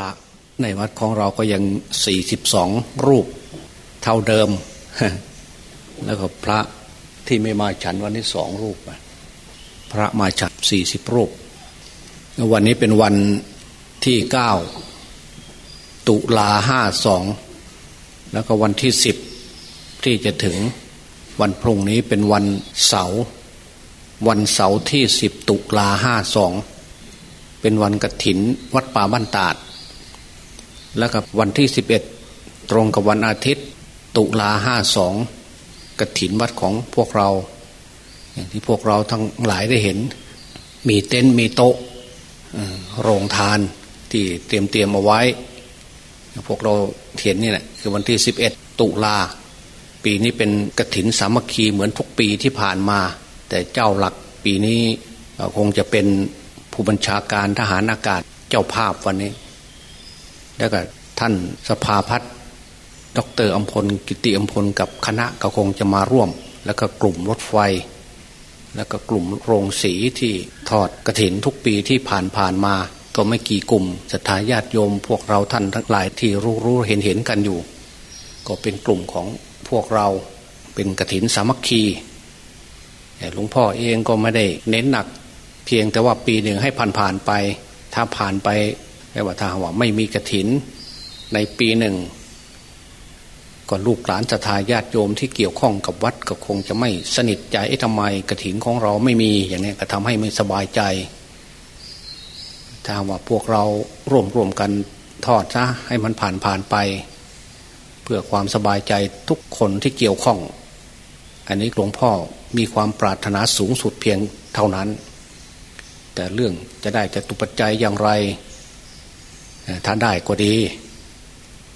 ระในวัดของเราก็ยังสี่สิบสองรูปเท่าเดิม แล้วก็พระที่ไม่มาฉันวันนี้สองรูป พระมาฉันสี่สิบรูป วันนี้เป็นวันที่เก้าตุลาห้าสองแล้วก็วันที่สิบที่จะถึงวันพรุ่งนี้เป็นวันเสาร์วันเสาร์ที่สิบตุลาห้าสองเป็นวันกระถินวัดป่าบ้านตาด แล้วกับวันที่สิบเอ็ดตรงกับวันอาทิตย์ ตุลาห้าสองกระถินวัดของพวกเรา อย่างที่พวกเราทั้งหลายได้เห็น มีเต็นท์มีโต๊ะโรงทานที่เตรียมเตรียมเอาไว้ พวกเราเห็นนี่แหละคือวันที่สิบเอ็ดตุลาปีนี้เป็นกระถินสามัคคีเหมือนทุกปีที่ผ่านมา แต่เจ้าหลักปีนี้คงจะเป็นผู้บัญชาการทหารอากาศเจ้าภาพวันนี้ แล้วก็ท่านสภาพัฒน์ดรอัมพลกิติอัมพลกับคณะก็คงจะมาร่วม แล้วก็กลุ่มรถไฟ แล้วก็กลุ่มโรงสีที่ทอดกระถินทุกปีที่ผ่านผ่านมา ก็ไม่กี่กลุ่มศรัทธาญาติโยม พวกเราท่านทั้งหลายที่รู้รู้เห็นเห็นกันอยู่ ก็เป็นกลุ่มของพวกเราเป็นกระถินสามัคคีหลวงพ่อเองก็ไม่ได้เน้นหนัก เพียงแต่ว่าปีหนึ่งให้ผ่านผ่านไป ถ้าผ่านไป แปลว่าถ้าว่าไม่มีกระถินในปีหนึ่งก็ลูกหลานศรัทธาญาติโยมที่เกี่ยวข้องกับวัดก็คงจะไม่สนิทใจไอ้ทำไมกระถินของเราไม่มีอย่างนี้ก็ทำให้ไม่สบายใจ ถ้าว่าพวกเราร่วมร่วมกันทอดซะให้มันผ่านผ่านไป เพื่อความสบายใจทุกคนที่เกี่ยวข้อง อันนี้หลวงพ่อมีความปรารถนาสูงสุดเพียงเท่านั้น แต่เรื่องจะได้จะตุปัจจัยอย่างไร ถ้าได้ก็ดี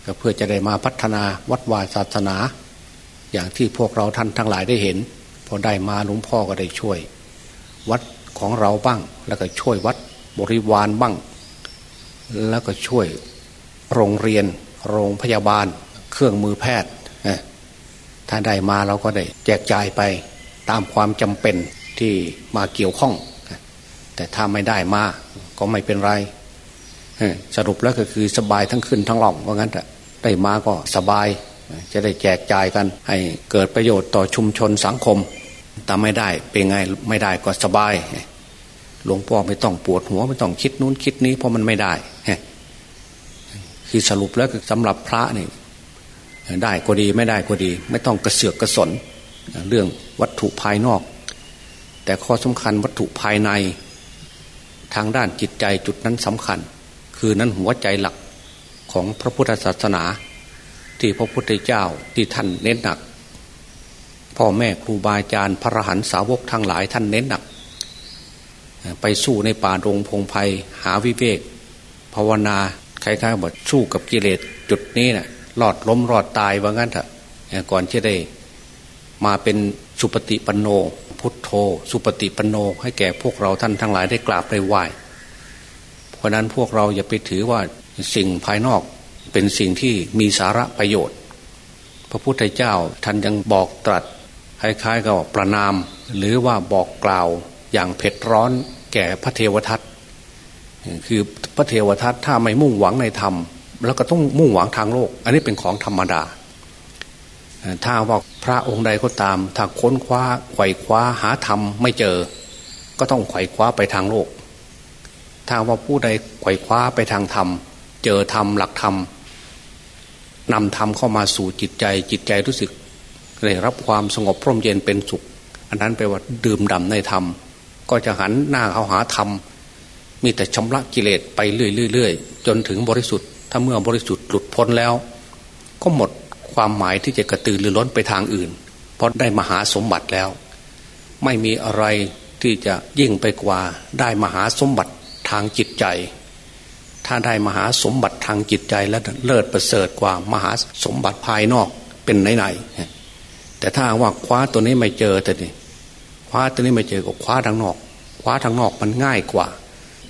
ก็เพื่อจะได้มาพัฒนาวัดวาศาสนา อย่างที่พวกเราท่านทั้งหลายได้เห็น พอได้มาหลวงพ่อก็ได้ช่วย วัดของเราบ้าง แล้วก็ช่วยวัดบริวารบ้าง แล้วก็ช่วยโรงเรียน โรงพยาบาล เครื่องมือแพทย์ถ้าได้มาเราก็ได้แจกจ่ายไปตามความจำเป็นที่มาเกี่ยวข้อง แต่ถ้าไม่ได้มาก็ไม่เป็นไร สรุปแล้วก็คือสบายทั้งขึ้นทั้งล่องเพราะงั้นได้มาก็สบาย จะได้แจกจ่ายกัน ให้เกิดประโยชน์ต่อชุมชนสังคมแต่ไม่ได้เป็นไงไม่ได้ก็สบายหลวงพ่อไม่ต้องปวดหัวไม่ต้องคิดนู้นคิดนี้เพราะมันไม่ได้คือสรุปแล้วสำหรับพระนี่ได้ก็ดีไม่ได้ก็ดี ไม่ต้องกระเสือกกระสน เรื่องวัตถุภายนอก แต่ข้อสำคัญวัตถุภายใน ทางด้านจิตใจจุดนั้นสำคัญ คือนั้นหัวใจหลักของพระพุทธศาสนา ที่พระพุทธเจ้าที่ท่านเน้นหนัก พ่อแม่ครูบาอาจารย์พระหันสาวกทั้งหลายท่านเน้นหนัก ไปสู้ในป่ารงพงไพ่หาวิเวกภาวนาคล้ายๆบอกสู้กับกิเลสจุดนี้นะ่ะรอดล้มรอดตายว่างั้นเถอะก่อนที่ได้มาเป็นสุปฏิปันโน พุทโธ สุปฏิปันโนให้แก่พวกเราท่านทั้งหลายได้กราบได้ไหว้ เพราะนั้นพวกเราอย่าไปถือว่าสิ่งภายนอกเป็นสิ่งที่มีสาระประโยชน์ พระพุทธเจ้าท่านยังบอกตรัสคล้ายๆกับประนาม หรือว่าบอกกล่าวอย่างเผ็ดร้อนแก่พระเทวทัตคือพระเทวทัตถ้าไม่มุ่งหวังในธรรม แล้วก็ต้องมุ่งหวังทางโลก อันนี้เป็นของธรรมดา ถ้าว่าพระองค์ใดก็ตามถ้าค้นคว้าไขว่คว้าหาธรรมไม่เจอ ก็ต้องไขว่คว้าไปทางโลก ถ้าว่าผู้ใดไขว่คว้าไปทางธรรม เจอธรรมหลักธรรมนำธรรมเข้ามาสู่จิตใจ จิตใจรู้สึกได้รับความสงบพร่มเย็นเป็นสุข อันนั้นแปลว่าดื่มด่าในธรรม ก็จะหันหน้าเข้าหาธรรม มีแต่ชำระกิเลสไปเรื่อยๆจนถึงบริสุทธิ์ ถ้าเมื่อบริสุทธิ์หลุดพ้นแล้ว ก็หมดความหมายที่จะกระตือรือร้นไปทางอื่น เพราะได้มหาสมบัติแล้ว ไม่มีอะไรที่จะยิ่งไปกว่าได้มหาสมบัติ ทางจิตใจ ถ้าได้มหาสมบัติทางจิตใจแล้วเลิศประเสริฐกว่ามหาสมบัติภายนอกเป็นไหนๆแต่ถ้าว่าคว้าตัวนี้ไม่เจอแต่นี่คว้าตัวนี้ไม่เจอก็คว้าทางนอก คว้าทางนอกมันง่ายกว่า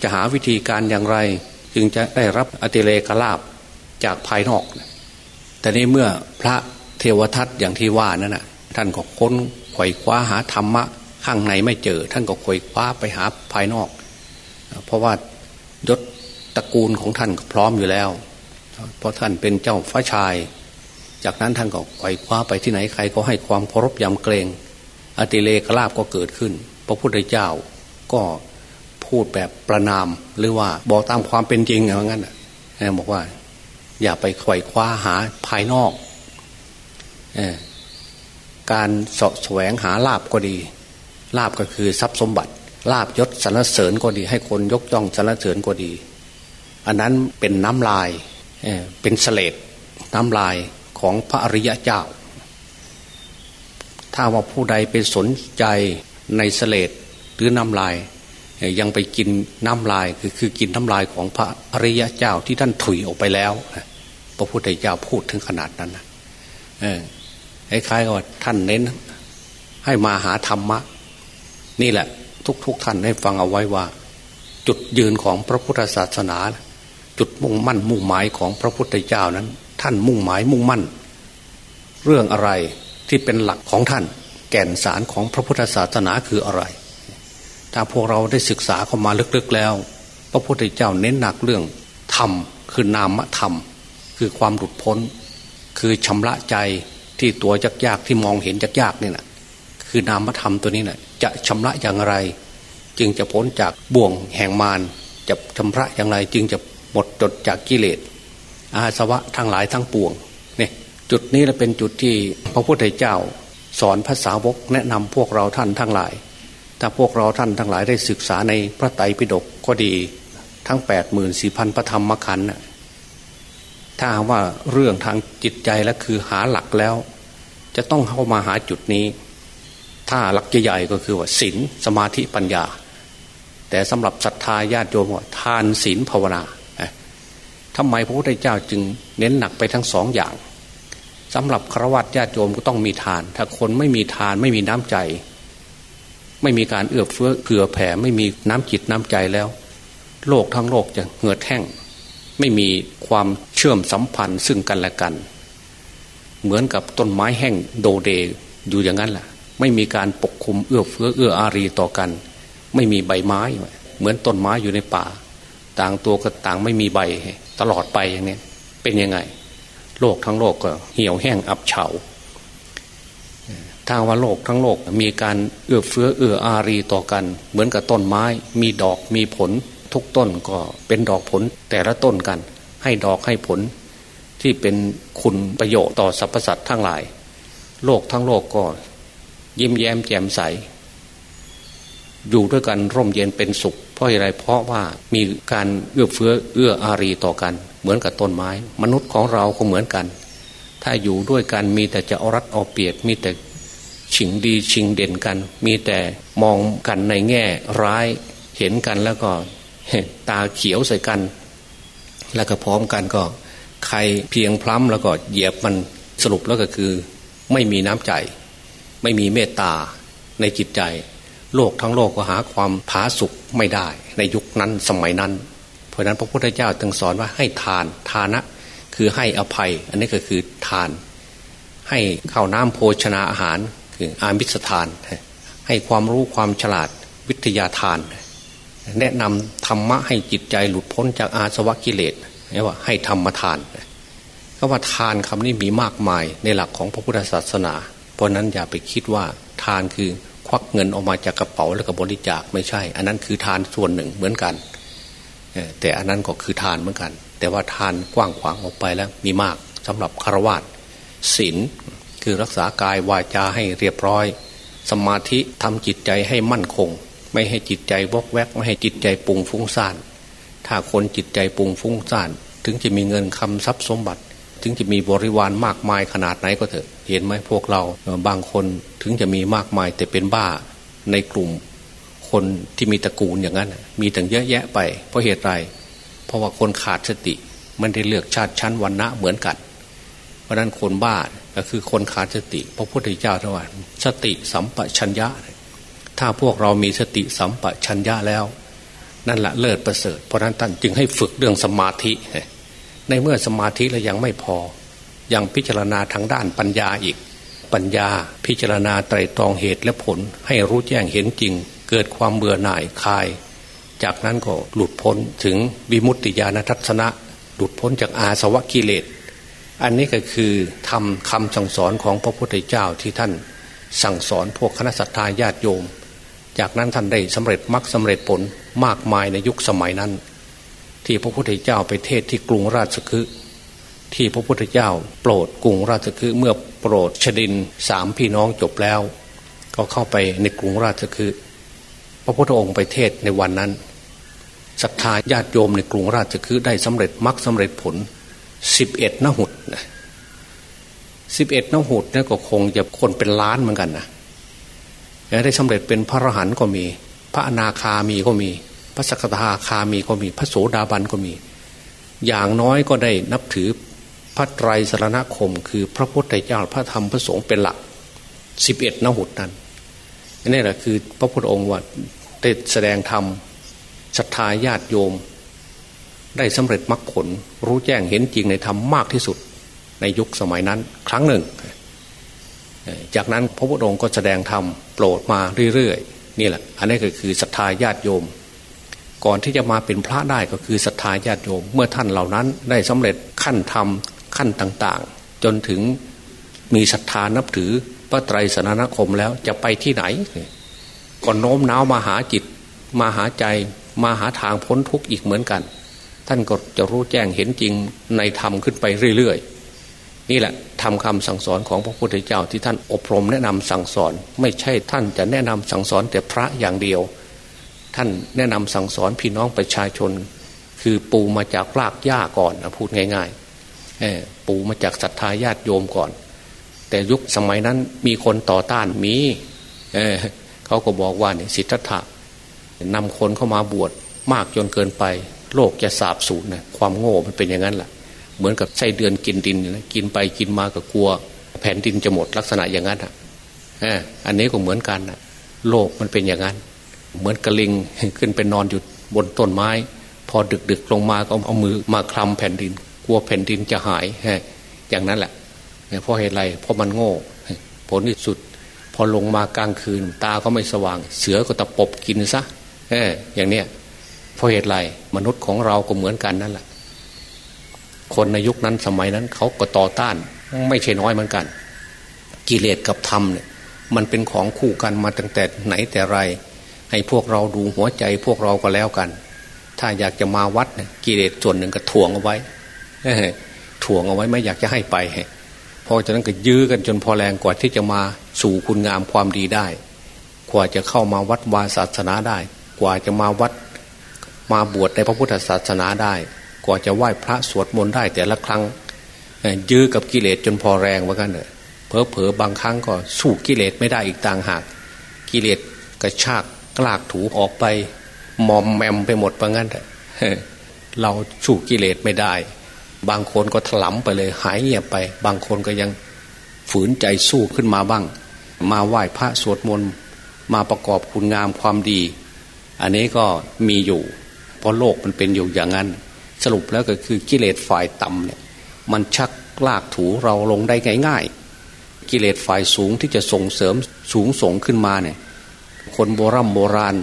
จะหาวิธีการอย่างไร จึงจะได้รับอติเลกลาบจากภายนอก แต่นี้เมื่อพระเทวทัตอย่างที่ว่านั่นนะท่านก็ค้นไขว่คว้าหาธรรมะข้างในไม่เจอ ท่านก็ไขว่คว้าไปหาภายนอก เพราะว่ายศตระกูลของท่านก็พร้อมอยู่แล้ว เพราะท่านเป็นเจ้าฟ้าชาย จากนั้นท่านก็ไขว่คว้าไปที่ไหนใครก็ให้ความเคารพยำเกรง อติเลกลาบก็เกิดขึ้น พระพุทธเจ้าก็พูดแบบประนามหรือว่าบอกตามความเป็นจริงอย่างนั้นบอกว่า อย่าไปไขว่คว้าหาภายนอกการสะแสวงหาลาบก็ดีลาบก็คือทรัพย์สมบัติ ลาบยศสรรเสริญก็ดี ให้คนยกย่องสรรเสริญก็ดี อันนั้นเป็นน้ำลายเป็นเสลดน้ำลายของพระอริยะเจ้า ถ้าว่าผู้ใดไปสนใจในเสลดหรือน้ำลาย ยังไปกินน้ำลายคือคือกินน้ำลายของพระอริยะเจ้าที่ท่านถุยออกไปแล้วพระพุทธเจ้าพูดถึงขนาดนั้นนะคล้ายๆกับท่านเน้นให้มาหาธรรมะ นี่แหละ ทุกๆทท่านให้ฟังเอาไว้ว่า จุดยืนของพระพุทธศาสนา จุดมุ่งมั่นมุ่งหมายของพระพุทธเจ้านั้น ท่านมุ่งหมายมุ่งมั่น เรื่องอะไรที่เป็นหลักของท่าน แก่นสารของพระพุทธศาสนาคืออะไร ถ้าพวกเราได้ศึกษาเข้ามาลึกๆแล้ว พระพุทธเจ้าเน้นหนักเรื่องธรรมคือนามธรรม คือความหลุดพ้น คือชำระใจที่ตัวยากๆที่มองเห็นยากๆนี่แหละคือนามธรรมตัวนี้นะ่ะ จะชำระอย่างไร จึงจะพ้นจากบ่วงแห่งมารจะชำระอย่างไร จึงจะหมดจดจากกิเลสอาสวะทั้งหลายทั้งปวงเนี่ยจุดนี้เป็นจุดที่พระพุทธเจ้า สอนภาษาวกแนะนำพวกเราท่านทั้งหลาย ถ้าพวกเราท่านทั้งหลายได้ศึกษาในพระไตรปิฎกก็ดี ทั้งแปดหมื่นสี่พันพระธรรมขันธ์ถ้าว่าเรื่องทางจิตใจและคือหาหลักแล้ว จะต้องเข้ามาหาจุดนี้ ถ้าหลักใหญ่ก็คือว่าศีลสมาธิปัญญา แต่สำหรับศรัทธาญาติโยมว่าทานศีลภาวนาทำไมพระพุทธเจ้าจึงเน้นหนักไปทั้งสองอย่างสำหรับครวัตญาติโยมก็ต้องมีทาน ถ้าคนไม่มีทานไม่มีน้ำใจ ไม่มีการเอื้อเฟื้อเผื่อแผ่ไม่มีน้ำจิตน้ำใจแล้ว โลกทั้งโลกจะเหือดแห้ง ไม่มีความเชื่อมสัมพันธ์ซึ่งกันและกัน เหมือนกับต้นไม้แห้งโดเดอยู่อย่างนั้นแหละ ไม่มีการปกคุมเอื้อเฟื้อเอื้ออารีต่อกัน ไม่มีใบไม้ เหมือนต้นไม้อยู่ในป่า ต่างตัวก็ต่างไม่มีใบตลอดไปอย่างนี้เป็นยังไง โลกทั้งโลกก็เหี่ยวแห้งอับเฉาทางว่าโลกทั้งโลกมีการเอื้อเฟื้อเอื้ออารีต่อกัน เหมือนกับต้นไม้ มีดอกมีผล ทุกต้นก็เป็นดอกผลแต่ละต้นกัน ให้ดอกให้ผลที่เป็นคุณประโยชน์ต่อสรรพสัตว์ทั้งหลาย โลกทั้งโลกก็ ยิ้มแย้มแจ่มใส อยู่ด้วยกันร่มเย็นเป็นสุข เพราะอะไรเพราะว่ามีการเอื้อเฟื้อเอื้ออารีต่อกัน เหมือนกับต้นไม้ มนุษย์ของเราก็เหมือนกัน ถ้าอยู่ด้วยกันมีแต่จะเอารัดเอาเปรียบมีแต่ชิงดีชิงเด่นกัน มีแต่มองกันในแง่ร้ายเห็นกันแล้วก็ตาเขียวใส่กัน แล้วก็พร้อมกันก็ ใครเพียงพล้ำแล้วก็เหยียบมันสรุปแล้วก็คือ ไม่มีน้ำใจ ไม่มีเมตตาในจิตใจ โลกทั้งโลกก็หาความผาสุกไม่ได้ ในยุคนั้นสมัยนั้น เพราะนั้นพระพุทธเจ้าจึงสอนว่าให้ทานทานะ คือให้อภัย อันนี้ก็คือทาน ให้ข้าวน้ำโภชนาอาหาร คืออามิสทาน ให้ความรู้ความฉลาดวิทยาทาน แนะนำธรรมะให้จิตใจหลุดพ้นจากอาสวะกิเลสเรียกว่าให้ธรรมทานก็ว่าทานคำนี้มีมากมายในหลักของพระพุทธศาสนา ราะนั้นอย่าไปคิดว่าทานคือควักเงินออกมาจากกระเป๋าแล้วก็บริจาคไม่ใช่ อันนั้นคือทานส่วนหนึ่งเหมือนกันแต่อันนั้นก็คือทานเหมือนกัน แต่ว่าทานกว้างขวางออกไปแล้วมีมากสำหรับคารวะศีลคือรักษากายวาจาให้เรียบร้อย สมาธิทำจิตใจให้มั่นคง ไม่ให้จิตใจวอกแวก ไม่ให้จิตใจปุงฟุ้งซ่านถ้าคนจิตใจปุงฟุ้งซ่าน ถึงจะมีเงินคำทรัพย์สมบัติ ถึงจะมีบริวารมากมายขนาดไหนก็เถอะ เห็นไหมพวกเราบางคนถึงจะมีมากมาย แต่เป็นบ้าในกลุ่ม คนที่มีตระกูลอย่างนั้น มีตั้งเยอะแยะไป เพราะเหตุไร เพราะว่าคนขาดสติ มันได้เลือกชาติชั้นวันณะเหมือนกัน เพราะนั้นคนบ้าก็คือคนขาดสติ พระพุทธเจ้าทว่าสติสัมปชัญญะ ถ้าพวกเรามีสติสัมปชัญญะแล้ว นั่นแหละเลิศประเสริฐ เพราะนั้นท่านจึงให้ฝึกเรื่องสมาธิ ในเมื่อสมาธิแล้วยังไม่พอ ยังพิจารณาทางด้านปัญญาอีก ปัญญาพิจารณาไตรตรองเหตุและผล ให้รู้แจ้งเห็นจริง เกิดความเบื่อหน่ายคลาย จากนั้นก็หลุดพ้นถึงวิมุตติญาณทัศนะ หลุดพ้นจากอาสวะกิเลส อันนี้ก็คือทำคำสั่งสอนของพระพุทธเจ้าที่ท่านสั่งสอนพวกคณะสัตยาญาติโยม จากนั้นท่านได้สำเร็จมรรคสาเร็จผลมากมายในยุคสมัยนั้น ที่พระพุทธเจ้าไปเทศที่กรุงราชคฤห์ ที่พระพุทธเจ้า โปรดกรุงราชคฤห์เมื่อโปรดชดินสามพี่น้องจบแล้ว ก็เข้าไปในกรุงราชคฤห์พระพุทธองค์ไปเทศในวันนั้นศรัทธาญาติโยมในกรุงราชคฤห์ได้สำเร็จมรรคสาเร็จผลสิบเอ็ดนหุดนะสิบเอ็ดนหุดนี่ก็คงจะคนเป็นล้านเหมือนกันนะได้สำเร็จเป็นพระอรหันต์ก็มี พระอนาคามีก็มี พระสกทาคามีก็มี พระโสดาบันก็มี อย่างน้อยก็ได้นับถือ ระไตรสรณคม คือพระพุทธเจ้าพระธรรมพระสงฆ์เป็นหลักสิบเอ็ดนหุดนั้นนี่แหละคือพระพุทธองค์ว่าได้แสดงธรรมศรัทธาญาติโยม ได้สำเร็จมรรคผล รู้แจ้งเห็นจริงในธรรมมากที่สุด ในยุคสมัยนั้น ครั้งหนึ่ง จากนั้นพระพุทธองค์ก็แสดงธรรมโปรดมาเรื่อยๆนี่แหละ อันนี้ก็คือศรัทธาญาติโยม ก่อนที่จะมาเป็นพระได้ก็คือศรัทธาญาติโยม เมื่อท่านเหล่านั้นได้สำเร็จขั้นธรรม ขั้นต่างๆ จนถึงมีศรัทธานับถือพระไตรสนานคมแล้วจะไปที่ไหนก็โน้มน้าวมาหาจิต มาหาใจมาหาทางพ้นทุกข์อีกเหมือนกัน ท่านก็จะรู้แจ้งเห็นจริงในธรรมขึ้นไปเรื่อยๆ นี่แหละทำคำสั่งสอนของพระพุทธเจ้าที่ท่านอบรมแนะนำสั่งสอน ไม่ใช่ท่านจะแนะนำสั่งสอนแต่พระอย่างเดียว ท่านแนะนำสั่งสอนพี่น้องประชาชน คือปูมาจากรากหญ้าก่อนนะพูดง่าย ๆ ปูมาจากศรัทธาญาติโยมก่อน แต่ยุคสมัยนั้นมีคนต่อต้านมีเเขาก็บอกว่าเนี่ยสิทธัตถะนำคนเข้ามาบวชมากจนเกินไป โลกจะสาบสูญนะความโง่มันเป็นอย่างนั้นแหละเหมือนกับไส้เดือนกินดินนะกินไปกินมาก็กลัว แผ่นดินจะหมดลักษณะอย่างนั้นอะอันนี้ก็เหมือนกันนะโลกมันเป็นอย่างนั้น เหมือนกระลิงขึ้นไปนอนอยู่บนต้นไม้ พอดึกดึกลงมาก็เอามือมาคลำแผ่นดิน ลัวแผ่นดินจะหายอย่างนั้นแหละเพราะเหตุไรเพราะมันโง่ ผลที่สุด พอลงมากลางคืน ตาก็ไม่สว่าง เสือก็ตะปบกินซะเอออย่างเนี้ยเพราะเหตุไรมนุษย์ของเราก็เหมือนกันนั่นแหละ คนในยุคนั้นสมัยนั้นเขาก็ต่อต้าน ไม่ใช่น้อยเหมือนกัน กิเลสกับธรรมเนี่ยมันเป็นของคู่กันมาตั้งแต่ไหนแต่ไร ให้พวกเราดูหัวใจพวกเราก็แล้วกัน ถ้าอยากจะมาวัดกิเลสส่วนหนึ่งก็ถ่วงเอาไว้ ถ่วงเอาไว้ไม่อยากจะให้ไปพอจากนั้นก็ยื้อกันจนพอแรงกว่าที่จะมาสู่คุณงามความดีได้ กว่าจะเข้ามาวัดวาศาสนาได้ กว่าจะมาวัดมาบวชในพระพุทธศาสนาได้ กว่าจะไหว้พระสวดมนต์ได้แต่ละครั้งยื้อกับกิเลสจนพอแรงว่ากันเลยเพอเพอบางครั้งก็สู้กิเลสไม่ได้อีกต่างหาก กิเลสกระชากกลากถูออกไปมอมแมมไปหมดว่างั้นเราสู้กิเลสไม่ได้ บางคนก็ถลำไปเลยหายเงียบไป บางคนก็ยังฝืนใจสู้ขึ้นมาบ้าง มาไหว้พระสวดมนต์มาประกอบคุณงามความดี อันนี้ก็มีอยู่ เพราะโลกมันเป็นอยู่อย่างนั้น สรุปแล้วก็คือกิเลสฝ่ายต่ำเนี่ยมันชักลากถูเราลงได้ง่ายๆกิเลสฝ่ายสูงที่จะส่งเสริมสูงส่งขึ้นมาเนี่ยคนโบรโบราณ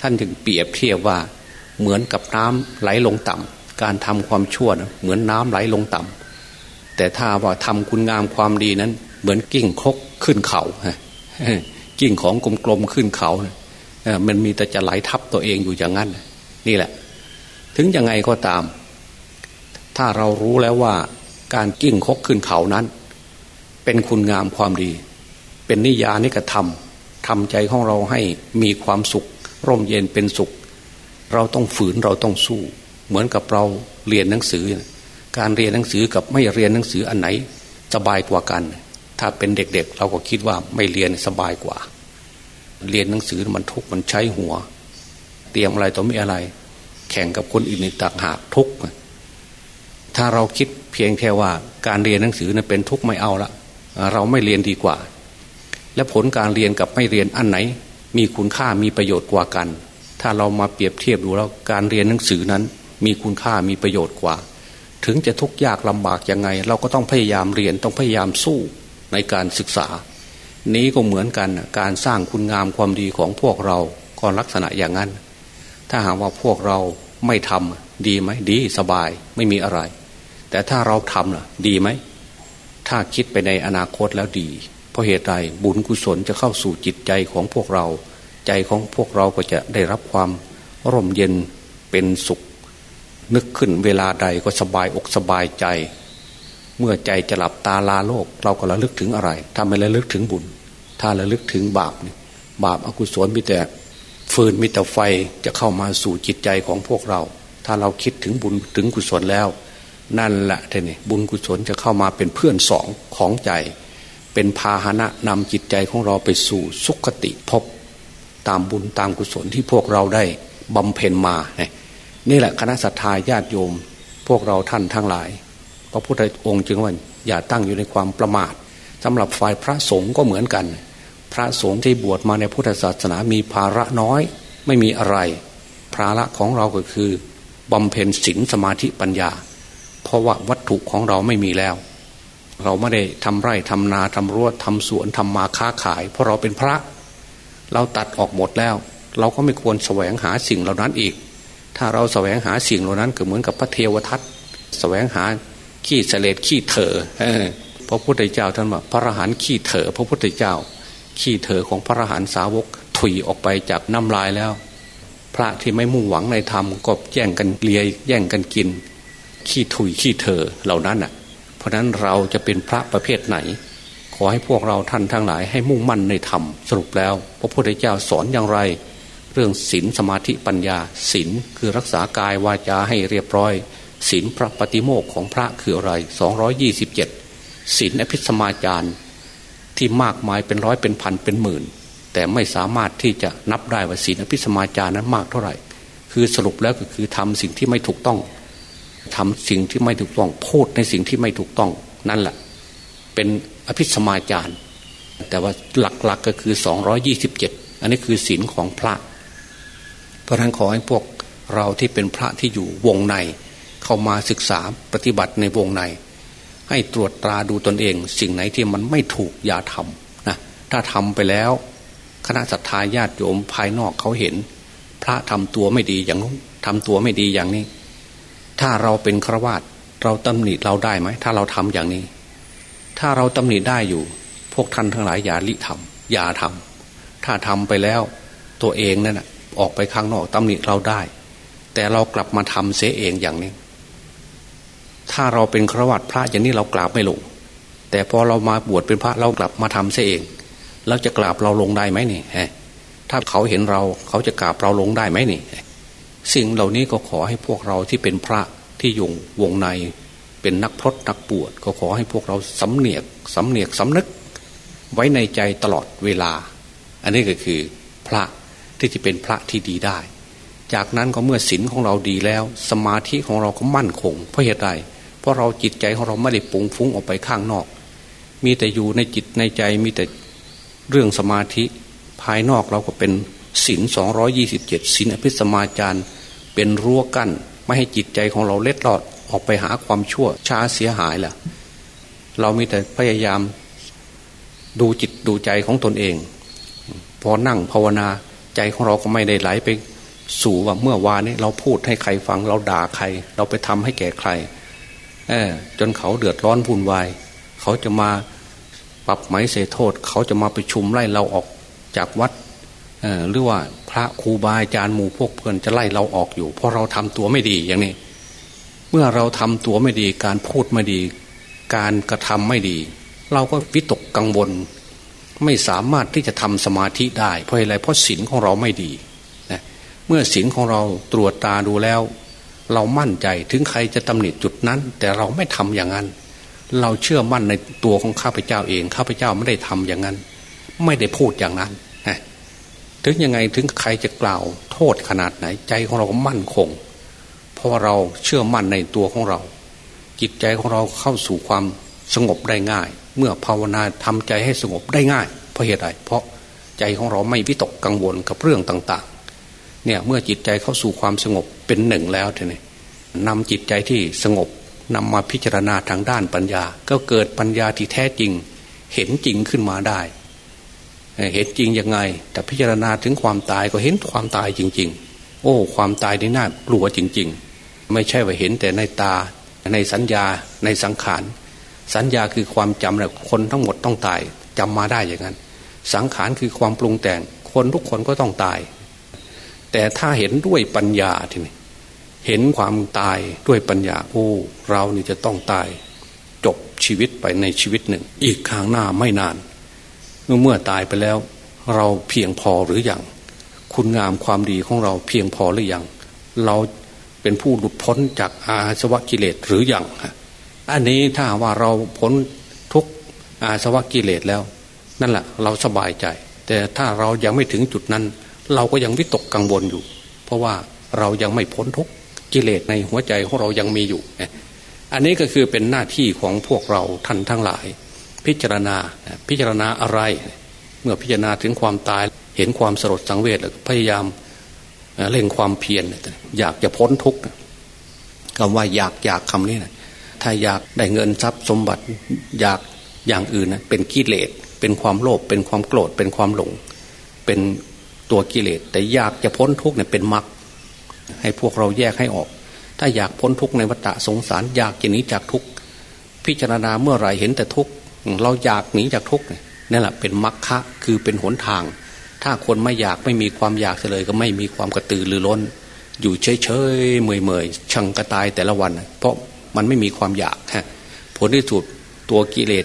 ท่านถึงเปรียบเทียบว่าเหมือนกับน้ำไหลลงต่ำ การทำความชั่วนะเหมือนน้ำไหลลงต่ำแต่ถ้าว่าทำคุณงามความดีนั้น เหมือนกิ่งคกขึ้นเขากิ่งของกลมๆขึ้นเขานะมันมีแต่จะไหลทับตัวเองอยู่อย่างนั้น นี่แหละ ถึงยังไงก็ตาม ถ้าเรารู้แล้วว่า การกิ้งคกขึ้นเขานั้น เป็นคุณงามความดี เป็นนิยานิกระทำทำใจของเราให้มีความสุข ร่มเย็นเป็นสุข เราต้องฝืนเราต้องสู้ เหมือนกับเราเรียนหนังสือ การเรียนหนังสือกับไม่เรียนหนังสืออันไหนสบายกว่ากัน ถ้าเป็นเด็กๆเเราก็คิดว่าไม่เรียนสบายกว่า เรียนหนังสือมันทุกมันใช้หัว เตรียมอะไรต่อไม่อะไร แข่งกับคนอื่นในต่างหากทุกถ้าเราคิดเพียงแค่ว่า การเรียนหนังสือนั้นเป็นทุกไม่เอาละเราไม่เรียนดีกว่า และผลการเรียนกับไม่เรียนอันไหน มีคุณค่ามีประโยชน์กว่ากัน ถ้าเรามาเปรียบเทียบดูแล้วการเรียนหนังสือนั้น มีคุณค่ามีประโยชน์กว่า ถึงจะทุกข์ยากลำบากยังไง เราก็ต้องพยายามเรียนต้องพยายามสู้ในการศึกษา นี้ก็เหมือนกันการสร้างคุณงามความดีของพวกเราก็ลักษณะอย่างนั้น ถ้าหากว่าพวกเราไม่ทำดีไหมดีสบายไม่มีอะไร แต่ถ้าเราทำล่ะ ดีไหมถ้าคิดไปในอนาคตแล้วดี เพราะเหตุใดบุญกุศลจะเข้าสู่จิตใจของพวกเรา ใจของพวกเราก็จะได้รับความร่มเย็นเป็นสุข นึกขึ้นเวลาใดก็สบายอกสบายใจ เมื่อใจจะหลับตาลาโลก เราก็ระลึกถึงอะไร ถ้าไม่ระลึกถึงบุญ ถ้าระลึกถึงบาปเนี่ยบาปอากุศลมีแต่ฟืนมีแต่ไฟจะเข้ามาสู่จิตใจของพวกเรา ถ้าเราคิดถึงบุญถึงกุศลแล้ว นั่นแหละท่นี่บุญกุศลจะเข้ามาเป็นเพื่อนสองของใจ เป็นพาหนะนำจิตใจของเราไปสู่สุขติภพตามบุญตามกุศลที่พวกเราได้บำเพ็ญมาเนี่ย นี่แหละคณะสัตยาญาติโยม พวกเราท่านทั้งหลาย พระพุทธองค์จึงว่าอย่าตั้งอยู่ในความประมาทสำหรับฝ่ายพระสงฆ์ก็เหมือนกัน พระสงฆ์ที่บวชมาในพุทธศาสนามีภาระน้อย ไม่มีอะไร ภาระของเราก็คือบำเพ็ญศีลสมาธิปัญญา เพราะว่าวัตถุของเราไม่มีแล้ว เราไม่ได้ทำไร่ทำนาทำรั้วทำสวนทำมาค้าขาย เพราะเราเป็นพระ เราตัดออกหมดแล้ว เราก็ไม่ควรแสวงหาสิ่งเหล่านั้นอีก ถ้าเราแสวงหาสิ่งเหล่านั้นก็เหมือนกับพระเทวทัตแสวงหาขี้เสลดขี้เถอพระพุทธเจ้าท่านว่าพระอรหันต์ขี้เถอพระพุทธเจ้า ขี้เถอของพระอรหันตสาวกถุยออกไปจากน้ำลายแล้ว พระที่ไม่มุ่งหวังในธรรมก็แย่งกันเลียแย่งกันกิน ขี้ถุยขี้เถอเหล่านั้นอะ เพราะนั้นเราจะเป็นพระประเภทไหน ขอให้พวกเราท่านทั้งหลายให้มุ่งมั่นในธรรมสรุปแล้ว พระพุทธเจ้าสอนอย่างไร เรื่องศีลสมาธิปัญญาศีลคือรักษากายวาจาให้เรียบร้อยศีลพระปฏิโมกของพระคืออะไรสองยี่สิบเจ็ดศีลอภิสมาจารที่มากมายเป็นร้อยเป็นพันเป็นหมื่น แต่ไม่สามารถที่จะนับได้ว่าศีลอภิสมาจารนั้นมากเท่าไหร่ คือสรุปแล้วก็คือทำสิ่งที่ไม่ถูกต้องทำสิ่งที่ไม่ถูกต้องพูดในสิ่งที่ไม่ถูกต้องนั่นแหละเป็นอภิสมาจารแต่ว่าหลักๆกก็คือสองยี่สิบเจ็ดอันนี้คือศีลของพระ เพราะนั้นขอให้พวกเราที่เป็นพระที่อยู่วงใน เข้ามาศึกษาปฏิบัติในวงใน ให้ตรวจตราดูตนเอง สิ่งไหนที่มันไม่ถูกอย่าทำนะถ้าทำไปแล้ว คณะสัตยาญาติโยมภายนอกเขาเห็น พระทำตัวไม่ดีอย่างนู้นทำตัวไม่ดีอย่างนี้ ถ้าเราเป็นฆรวาสเราตำหนิเราได้ไหม ถ้าเราทำอย่างนี้ ถ้าเราตำหนิได้อยู่ พวกท่านทั้งหลายอย่าลิทำอย่าทำถ้าทำไปแล้ว ตัวเองนั่น ออกไปข้างนอกตำหนิเราได้ แต่เรากลับมาทำเสียเองอย่างนี้ ถ้าเราเป็นครวัตพระอย่างนี้เรากราบไม่ลง แต่พอเรามาบวชเป็นพระเรากลับมาทำเสียเอง เราจะกราบเราลงได้ไหมนี่ถ้าเขาเห็นเราเขาจะกราบเราลงได้ไหมนี่ สิ่งเหล่านี้ก็ขอให้พวกเราที่เป็นพระที่ยู่วงในเป็นนักพรตนักบวชก็ขอให้พวกเราสำเนียกสำเนียกสำนึก ไว้ในใจตลอดเวลา อันนี้ก็คือพระ ที่จะเป็นพระที่ดีได้ จากนั้นก็เมื่อศีลของเราดีแล้ว สมาธิของเราก็มั่นคง เพราะเหตุใดเพราะเราจิตใจของเราไม่ได้ปุงฟุ้งออกไปข้างนอก มีแต่อยู่ในจิตในใจมีแต่เรื่องสมาธิภายนอกเราก็เป็นศีลสองยี่สิบเจ็ดศีลอภิสมาจารเป็นรั้วกั้นไม่ให้จิตใจของเราเล็ดลอดออกไปหาความชั่วช้าเสียหายแหละเรามีแต่พยายามดูจิตดูใจของตนเอง พอนั่งภาวนา ใจของเราก็ไม่ได้ไหลไปสู่ว่าเมื่อวานนี้เราพูดให้ใครฟังเราด่าใคร เราไปทำให้แก่ใครเออจนเขาเดือดร้อนวุ่นวายเขาจะมาปรับไหมเสโทษ เขาจะมาไปชุมไล่เราออกจากวัดหรือว่าพระครูบาอาจารย์หมู่พวกเพื่อนจะไล่เราออกอยู่ เพราะเราทำตัวไม่ดีอย่างนี้ เมื่อเราทำตัวไม่ดีการพูดไม่ดี การกระทำไม่ดี เราก็วิตกกังวล ไม่สามารถที่จะทำสมาธิได้ เพราะอะไรเพราะศีลของเราไม่ดีนะเมื่อศีลของเราตรวจตาดูแล้ว เรามั่นใจถึงใครจะตำหนิจุดนั้น แต่เราไม่ทำอย่างนั้น เราเชื่อมั่นในตัวของข้าพเจ้าเองข้าพเจ้าไม่ได้ทำอย่างนั้น ไม่ได้พูดอย่างนั้นถึงยังไงถึงใครจะกล่าวโทษขนาดไหน ใจของเราก็มั่นคง เพราะเราเชื่อมั่นในตัวของเรา จิตใจของเราเข้าสู่ความสงบได้ง่าย เมื่อภาวนาทำใจให้สงบได้ง่าย เพราะเหตุใดเพราะใจของเราไม่วิตกกังวลกับเรื่องต่างๆ เนี่ยเมื่อจิตใจเข้าสู่ความสงบเป็นหนึ่งแล้วทีนี้นำจิตใจที่สงบนำมาพิจารณาทางด้านปัญญา ก็เกิดปัญญาที่แท้จริง เห็นจริงขึ้นมาได้ เห็นจริงยังไง แต่พิจารณาถึงความตายก็เห็นความตายจริง ๆ โอ้ ความตายนี่น่ากลัวจริง ๆ ไม่ใช่ว่าเห็นแต่ในตาในสัญญาในสังขาร สัญญาคือความจำแหละคนทั้งหมดต้องตายจำมาได้อย่างนั้น สังขารคือความปรุงแต่งคนทุกคนก็ต้องตาย แต่ถ้าเห็นด้วยปัญญาทีนี้เห็นความตายด้วยปัญญาโอ้เรานี่จะต้องตาย จบชีวิตไปในชีวิตหนึ่ง อีกข้างหน้าไม่นาน เมื่อตายไปแล้ว เราเพียงพอหรืออยังคุณงามความดีของเราเพียงพอหรืออยังเราเป็นผู้หลุดพ้นจากอาสวะกิเลสหรืออยัง อันนี้ถ้าว่าเราพ้นทุกอาสวะกิเลสแล้ว นั่นแหละเราสบายใจ แต่ถ้าเรายังไม่ถึงจุดนั้น เราก็ยังวิตกกังวลอยู่ เพราะว่าเรายังไม่พ้นทุกกิเลสในหัวใจของเรายังมีอยู่ อันนี้ก็คือเป็นหน้าที่ของพวกเราท่านทั้งหลาย พิจารณาพิจารณาอะไร เมื่อพิจารณาถึงความตายเห็นความสลดสังเวชพยายามเร่งความเพียรอยากจะพ้นทุกข์คำว่าอยากอยากคำนี้นะ ถ้าอยากได้เงินทรัพย์สมบัติอยากอย่างอื่นนะเป็นกิเลสเป็นความโลภเป็นความโกรธเป็นความหลง เป็นตัวกิเลสแต่อยากจะพ้นทุกข์เนี่ยเป็นมรรคให้พวกเราแยกให้ออก ถ้าอยากพ้นทุกข์ในวัฏสงสาร อยากจะหนีจากทุกข์พิจารณาเมื่อไรเห็นแต่ทุกข์เราอยากหนีจากทุกข์นี่แหละเป็นมรรคะคือเป็นหนทาง ถ้าคนไม่อยากไม่มีความอยากเลยก็ไม่มีความกระตือรือร้น อยู่เฉยเฉยเมยเมยชังกระตายแต่ละวัน เพราะ มันไม่มีความอยากฮะผลที่สุดตัวกิเลส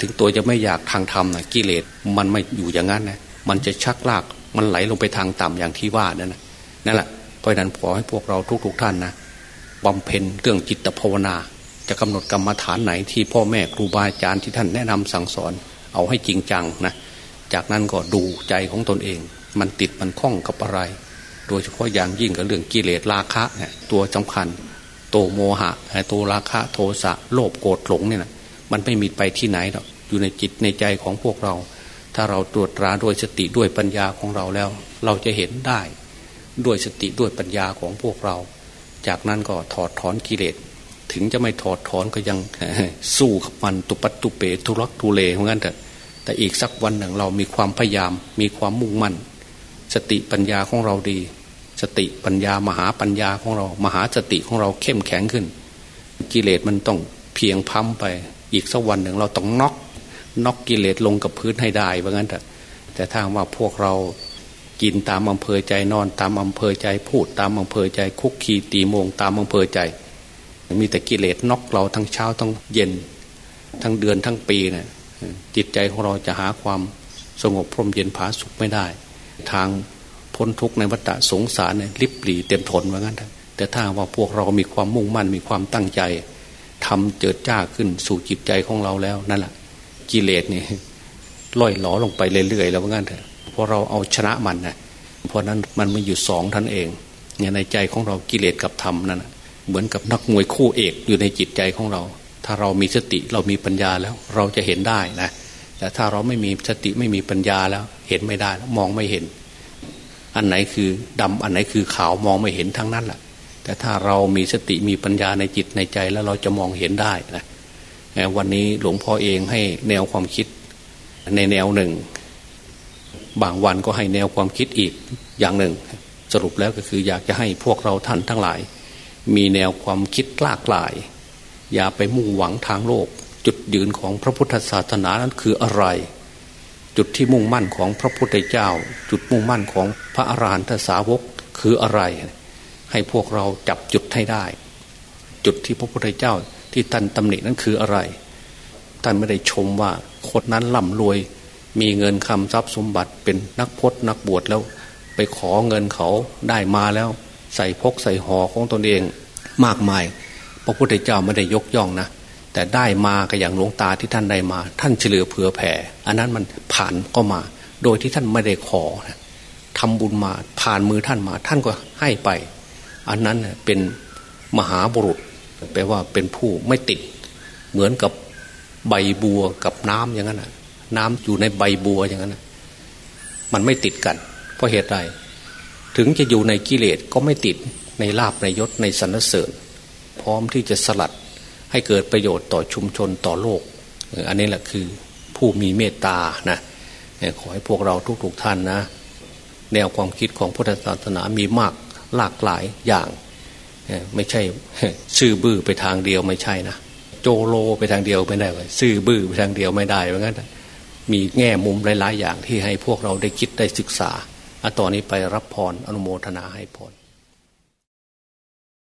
ถึงตัวจะไม่อยากทางธรรมนะกิเลสมันไม่อยู่อย่างนั้นนะมันจะชักลากมันไหลลงไปทางต่ำอย่างที่ว่านั่นนะนั่นแหละเพราะนั้นขอให้พวกเราทุกๆทท่านนะบำเพ็ญเรื่องจิตภาวนา จะกำหนดกรรมฐานไหนที่พ่อแม่ครูบาอาจารย์ที่ท่านแนะนำสั่งสอน เอาให้จริงจังนะจากนั้นก็ดูใจของตนเอง มันติดมันคล้องกับอะไร โดยเฉพาะอย่างยิ่งกับเรื่องกิเลสราคะเนี่ยตัวสำคัญ โตโมหะโตราคะโทสะโลภโกรธหลงเนี่ยนะมันไม่มีไปที่ไหนหรอกอยู่ในจิตในใจของพวกเรา ถ้าเราตรวจตราด้วยสติด้วยปัญญาของเราแล้ว เราจะเห็นได้ด้วยสติด้วยปัญญาของพวกเรา จากนั้นก็ถอดถอนกิเลสถึงจะไม่ถอดถอนก็ยังสู้กับมันตุปัตตุเปทุรักทุเลเหมือนกันแต่แต่อีกสักวันหนึ่งเรามีความพยายามมีความมุ่งมั่น สติปัญญาของเราดี สติปัญญามหาปัญญาของเรา มหาสติของเราเข้มแข็งขึ้น กิเลสมันต้องเพียงพัมไป อีกสักวันหนึ่งเราต้องน็อกน็อกกิเลสลงกับพื้นให้ได้เพราะงั้นแต่แต่ถ้าว่าพวกเรากินตามอำเภอใจนอน ตามอำเภอใจพูดตามอำเภอใจ คุกคีตีโมงตามอำเภอใจ มีแต่กิเลสน็อกเราทั้งเช้าทั้งเย็น ทั้งเดือนทั้งปีเนะี่ยจิตใจของเราจะหาความสงบพรมเย็นผาสุขไม่ได้ ทาง พ้นทุกข์ในวัฏสงสารเนี่ยริบหลีเต็มทนว่างั้นแต่ถ้าว่าพวกเรามีความมุ่งมั่นมีความตั้งใจทำเจิดจ้าขึ้นสู่จิตใจของเราแล้วนั่นแหละกิเลสเนี่ยล่อยหลอลงไปเรื่อยๆแล้วว่างั้นเถอะพอเราเอาชนะมันนะเพราะนั้นมันไม่อยู่สองท่านเองเนี่ยในใจของเรากิเลสกับธรรมนั่นเหมือนกับนักมวยคู่เอกอยู่ในจิตใจของเรา ถ้าเรามีสติเรามีปัญญาแล้วเราจะเห็นได้นะแต่ถ้าเราไม่มีสติไม่มีปัญญาแล้ว เห็นไม่ได้มองไม่เห็น อันไหนคือดำอันไหนคือขาวมองไม่เห็นทั้งนั้นแหละแต่ถ้าเรามีสติมีปัญญาในจิตในใจแล้วเราจะมองเห็นได้นะวันนี้หลวงพ่อเองให้แนวความคิดในแนวหนึ่ง บางวันก็ให้แนวความคิดอีกอย่างหนึ่ง สรุปแล้วก็คืออยากจะให้พวกเราท่านทั้งหลาย มีแนวความคิดกล้ากลาย อย่าไปมุ่งหวังทางโลก จุดยืนของพระพุทธศาสนานั้นคืออะไร จุดที่มุ่งมั่นของพระพุทธเจ้า จุดมุ่งมั่นของพระอรหันตสาวกคืออะไร ให้พวกเราจับจุดให้ได้ จุดที่พระพุทธเจ้าที่ท่านตำหนินั้นคืออะไรท่านไม่ได้ชมว่าคนนั้นร่ำรวย มีเงินคำทรัพย์สมบัติเป็นนักพจนักบวชแล้ว ไปขอเงินเขาได้มาแล้ว ใส่พกใส่ห่อของตนเองมากมาย พระพุทธเจ้าไม่ได้ยกย่องนะ แต่ได้มาก็อย่างหลวงตาที่ท่านได้มา ท่านเฉลือเผื่อแผ่ อันนั้นมันผ่านก็มา โดยที่ท่านไม่ได้ขอทำบุญมาผ่านมือท่านมา ท่านก็ให้ไป อันนั้นเป็นมหาบุรุษแปลว่าเป็นผู้ไม่ติด เหมือนกับใบบัวกับน้ำอย่างนั้นน้ำอยู่ในใบบัวอย่างนั้นมันไม่ติดกัน เพราะเหตุใดถึงจะอยู่ในกิเลสก็ไม่ติดในลาบในยศในสรรเสริญ พร้อมที่จะสลัด ให้เกิดประโยชน์ต่อชุมชนต่อโลก อันนี้แหละคือผู้มีเมตตานะขอให้พวกเราทุกๆท่านนะ แนวความคิดของพุทธศาสนามีมากหลากหลายอย่างไม่ใช่ซื่อบื้อไปทางเดียวไม่ใช่นะโจโลไปทางเดียวไม่ได้เลยซื่อบื้อไปทางเดียวไม่ได้เพราะงั้นมีแง่มุมหลายๆอย่างที่ให้พวกเราได้คิดได้ศึกษาอตอนนี้ไปรับพรอนุโมทนาให้พร